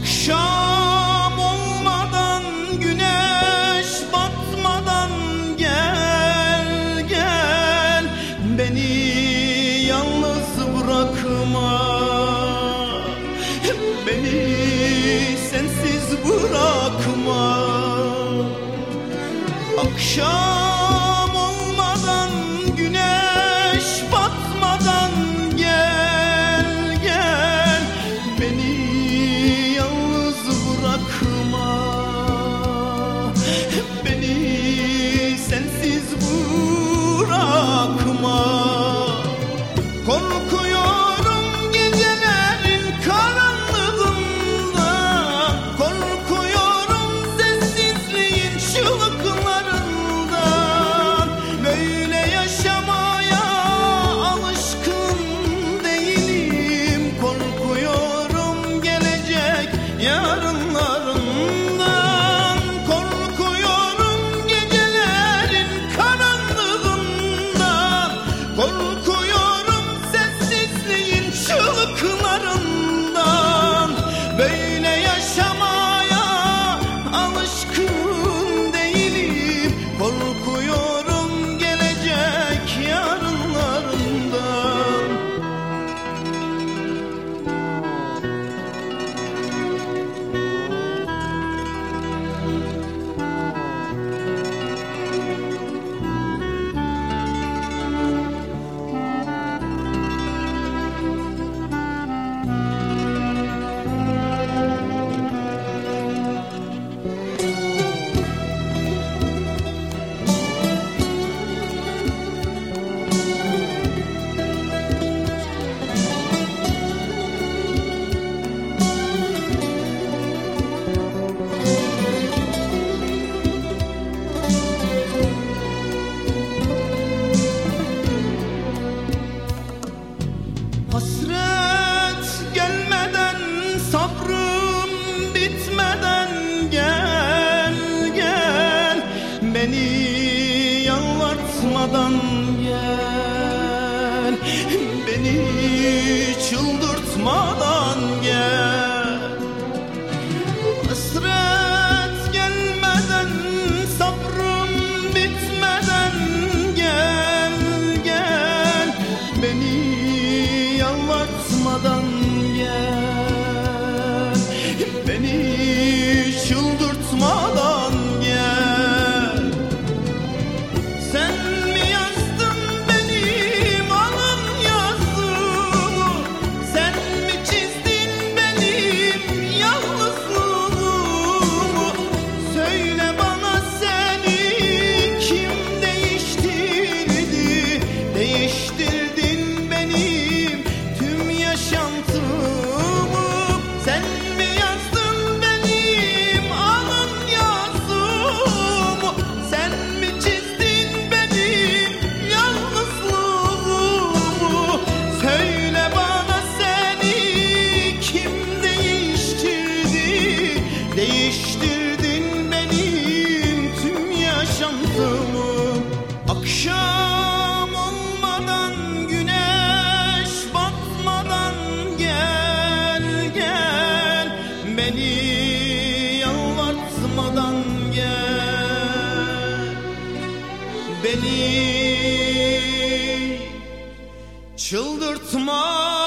Akşam olmadan güneş batmadan gel gel. Beni yalnız bırakma. Beni sensiz bırakma. Akşam ¿Cómo? baby. Hasret gelmeden sabrım bitmeden gel gel. Beni yalvartmadan gel. Beni çıldırtmadan gel. Osmanlı Çıldırtma.